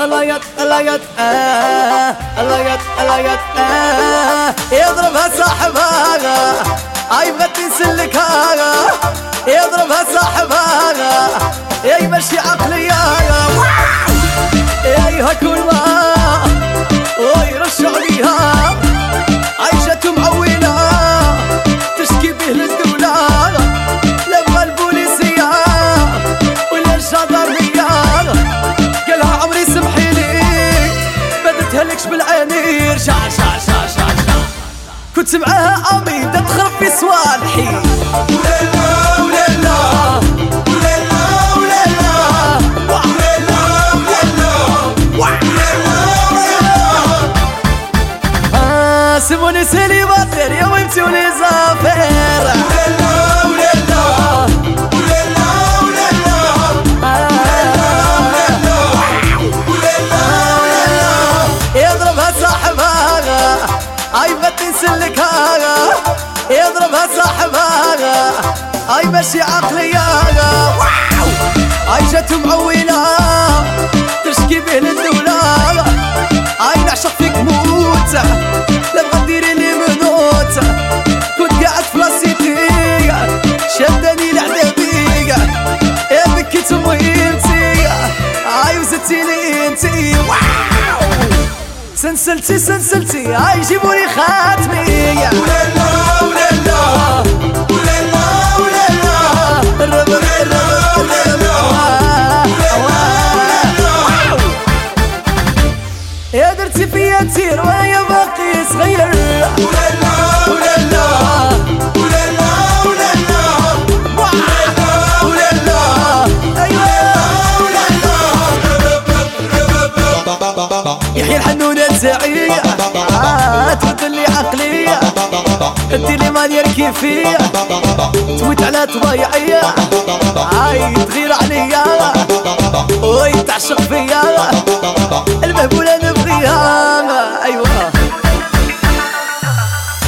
الله يط الله يط اضربها صاحبها اي الله يط اضربها صاحبها اي مشي عقلي يضربها يا يمشي عقليها يا كل كنت معاها عميدة تخرب في صوالحي. ولا لا ولا لا ولا لا ولا لا يا ويمتي ولي اي ما تنسلكها يضربها صاحبها اي مشي عقليها اي جات معوينة تشكي به للدولة اي نعشق فيك موت لا بغا ديري لي منوت كنت قاعد في لاسيتي شدني العذابي يا بكيت مهمتي اي وزدتيني انتي واو سنسلتي سنسلتي هاي جيبولي خاتمي يا درتي فيا تير ويا باقي صغير ولا لا يحيى الحنون الزعية آه تبدل عقلية انت اللي ما يركي فيا تموت على طبيعية هاي تغير عليا. وي تعشق فيا. المهبولة نبغيها. ايوه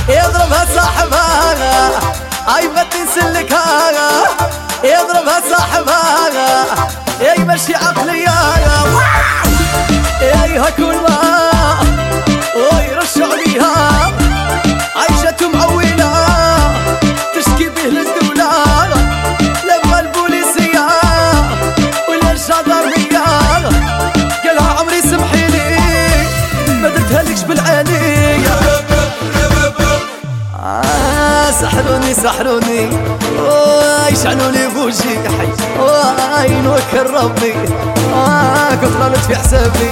يضربها صاحبها. اي ما تنسلكها. يضربها صاحبها. يا يمشي عقليها سحروني سحروني واي شعلوني بوجي حي واي نوكل ربي آه كنت في حسابي